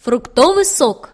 фруктовый сок.